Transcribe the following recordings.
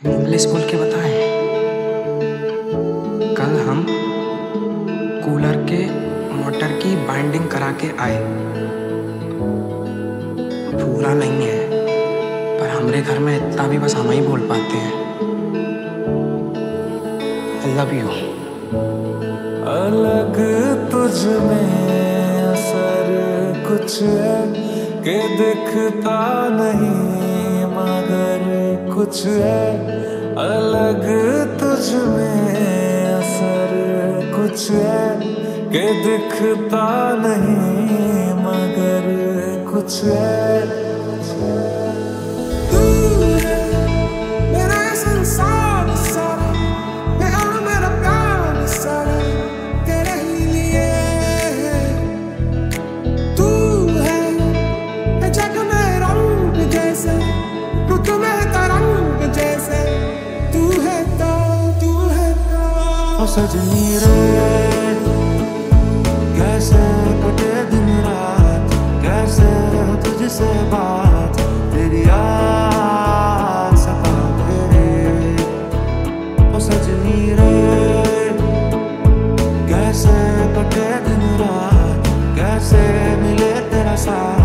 English बोल के बताएँ। कल हम कूलर के मोटर की बाइंडिंग करा के आए। पूरा नहीं है, पर हमारे घर में इतना भी बस हम ही बोल पाते हैं। लव यू अलग तुझ में असर कुछ है, कि दिखता नहीं। कुछ है अलग तुझ में असर कुछ है के दिखता नहीं मगर कुछ है। सजनी रे कैसे कटे दिन रात, कैसे तुझसे बात, तेरी याद सताते रे ओ सजनी रे कैसे कटे दिन रात, कैसे मिले तेरा साथ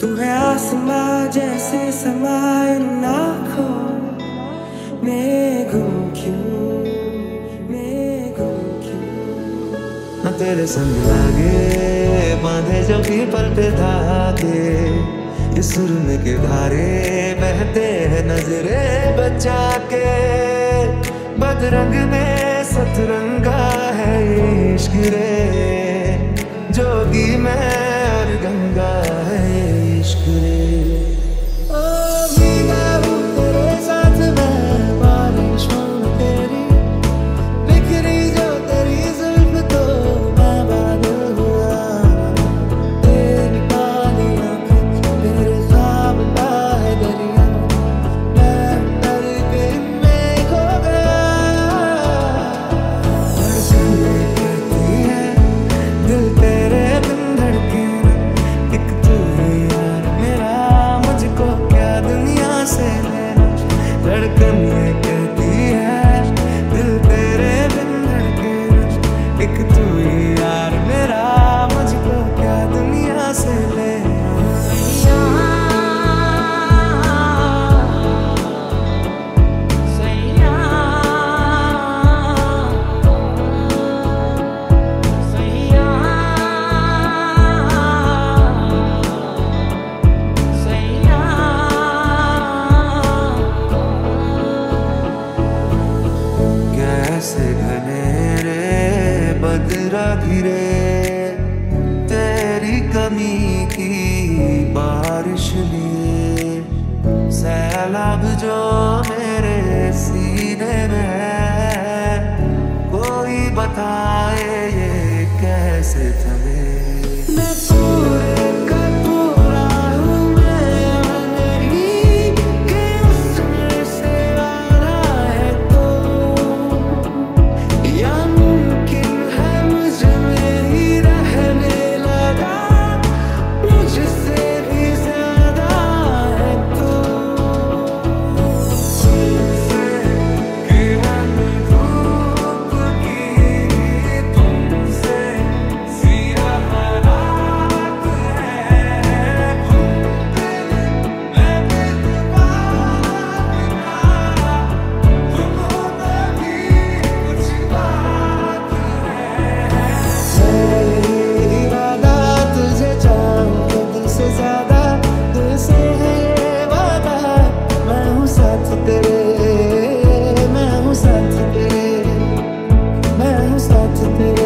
तू है आसमां जैसे समा इन आँखों। में गुम क्यों? मैं गुम क्यों? तेरे संग लागे, बांधे जो की पल पे धागे। इस सुरम के धारे बहते हैं नजरे बचा के बदरंग में सतरंगा है इश्क रे। जोगी में और गंगा है ये इश्क कैसे थमे मैं start to feel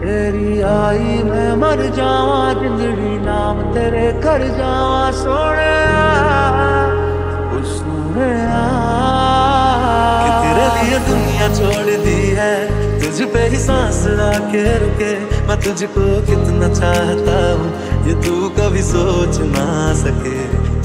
तेरी आई मैं मर जावा, जिंदड़ी नाम तेरे कर जावा सोने सोने तेरे लिए दुनिया छोड़ दी है, तुझ पे ही सांस आके रुके। मैं तुझको कितना चाहता हूँ, ये तू कभी सोच ना सके।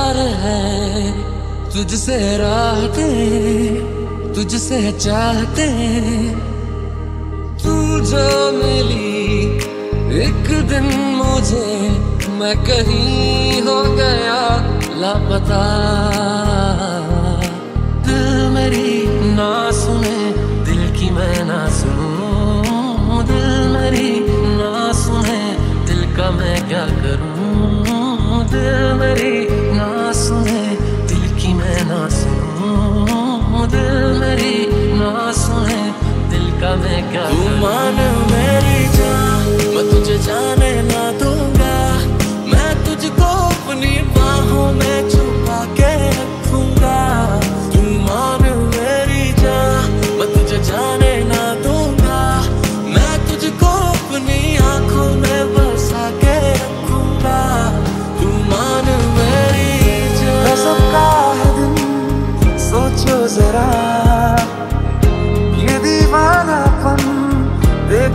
दरकार है तुझसे राहते, तुझसे चाहते। तू जो मिली एक दिन मुझे, मैं कहीं हो गया लापता। दिल मेरी ना सुने, दिल की मैं ना सुनूं। दिल मेरी ना सुने, दिल का मैं क्या करूँ? का तू मान मेरी जान मैं तुझे जाने ना दूँगा। मैं तुझको अपनी बाहों में छुपा के रखूँगा। तू मान मेरी जान मैं तुझे जाने ना दूँगा। मैं तुझको अपनी आँखों में बसा के रखूँगा। तू मान मेरी जान। सबका है दिन सोचो जरा। ये दीवानापन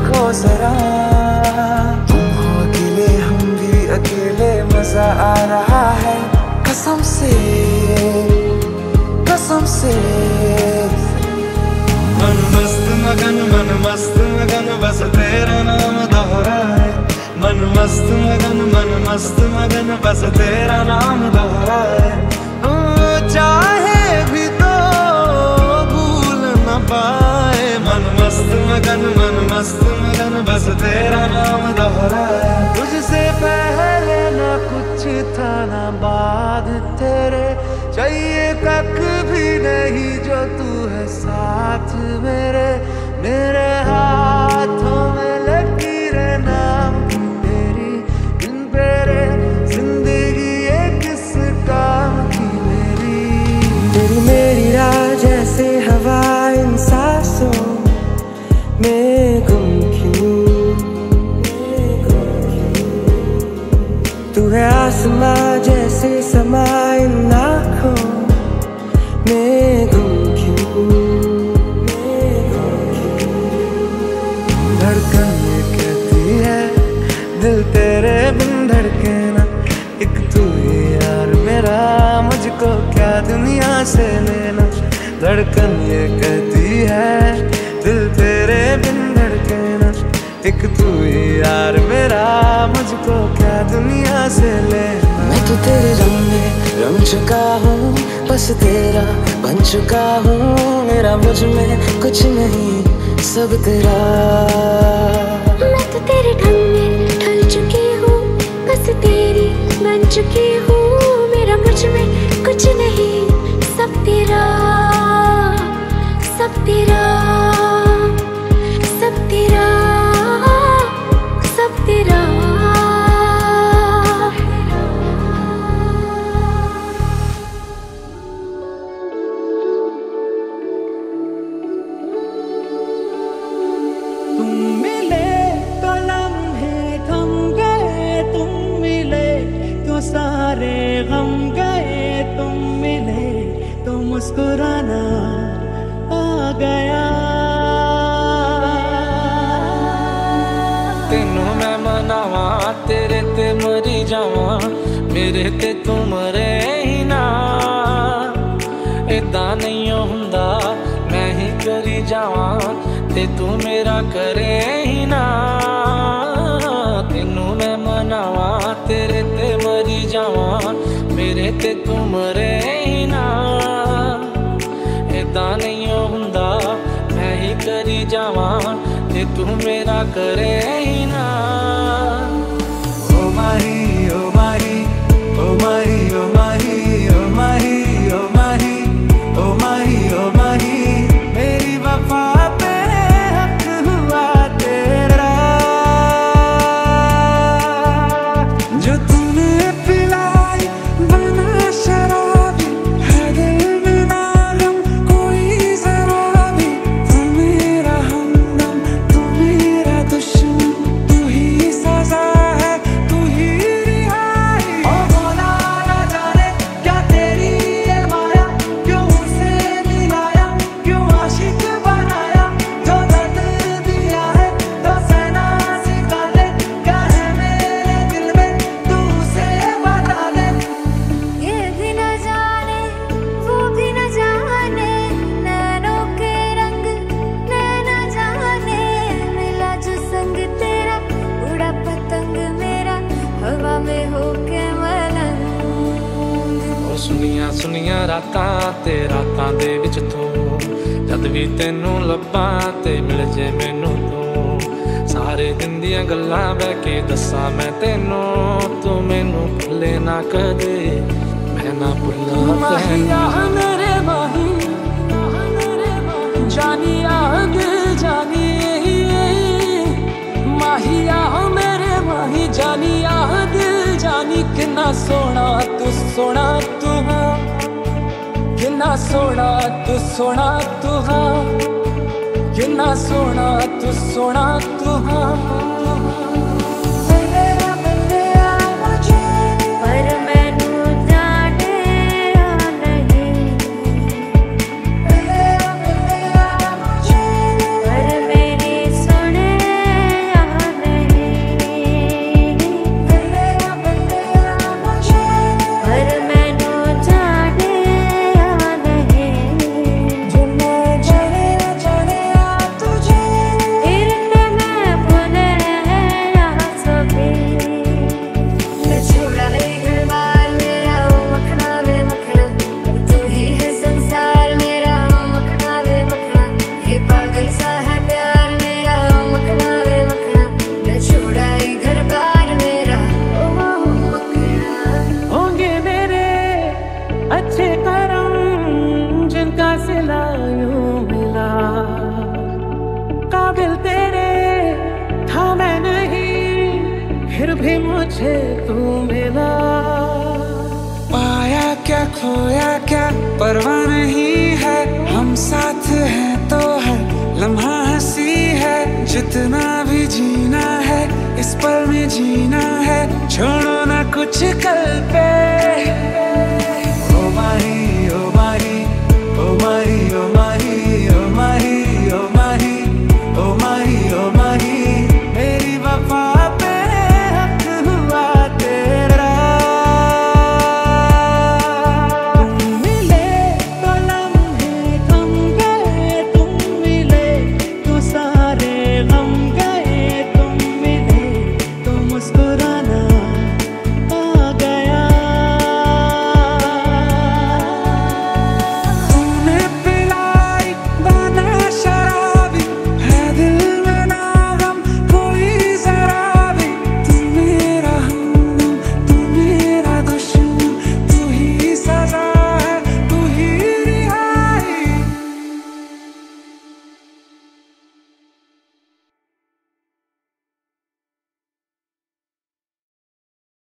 देखो जरा। तुम हो अकेले हम भी अकेले, मज़ा आ रहा है। कसम से कसम से। मन मस्त, मगन, मन मस्त, मगन, बस तेरा नाम दोहरा है। मन मस्त, मगन, मन मस्त, मगन, बस तेरा नाम तुझसे पहले ना कुछ था, ना बाद तेरे। चाहिए कख भी नहीं जो तू है साथ मेरे। मेरे हाथों दिल तेरे बिन धड़के ना। एक तू ही यार मेरा, मुझको क्या दुनिया से लेना? धड़कन ये कहती है, दिल तेरे बिन धड़के ना। एक तू ही यार मेरा, मुझको क्या दुनिया से लेना? मैं तो तेरे रंग में रंग चुका हूँ, बस तेरा बन चुका हूँ। मेरा मुझमें कुछ नहीं, सब तेरा। मुस्कुराना ਆ ਗਿਆ ਮੈਂ ਮਨਾਵਾਂ ਤੇਰੇ ਤੇ ਮਰੀ ਜਾਵਾਂ ਮੇਰੇ ਤੇ ਤੂੰ ਮਰੇ ਹੀ ਨਾ ਨਹੀਂ ਹੁੰਦਾ ਮੈਂ ਹੀ ਕਰੀ ਜਾਵਾਂ ਤੇ ਤੂੰ ਮੇਰਾ ਕਰੇ ਹੀ ਨਾ ते मेरा करे ही ना। ਵੀ ਤੈਨੂੰ ਲੱਭਾਂ ਤੇ ਮਿਲ ਜੇ ਮੈਨੂੰ ਤੂੰ। ਸਾਰੇ ਦਿਨ ਦੀਆਂ ਗੱਲਾਂ ਬਹਿ ਕੇ ਦੱਸਾਂ ਮੈਂ ਤੈਨੂੰ। ਤੂੰ ਮੈਨੂੰ ਭੁੱਲੇ ਨਾ ਕਦੇ। ਮੈਂ ਨਾ ਭੁੱਲਾਂ ਤੈਨੂੰ। ਮੇਰੇ ਮਾਹੀ ਜਾਨੀ ਆਗ ਜਾਨੀ ਮਾਹੀਆ ਹੋ। ਮੇਰੇ ਮਾਹੀ ਜਾਨੀ ਆਹ ਦਿਲ ਜਾਨੀ। ਕਿੰਨਾ ਸੋਹਣਾ ਤੂੰ ਸੋਹਣਾ ਤੂੰ ਹਾਂ ਕਿੰਨਾ ਸੋਹਣਾ ਤੂੰ ਸੋਹਣਾ ਤੂੰ ਹਾਂ। ਕਿੰਨਾ ਸੋਹਣਾ ਤੂੰ ਸੋਹਣਾ ਤੂੰ ਹਾਂ। भी मुझे तू मिला। पाया क्या, खोया क्या, परवाह नहीं है। हम साथ हैं तो है, लम्हा हँसी है। जितना भी जीना है, इस पल में जीना है। छोड़ो ना कुछ कल पे।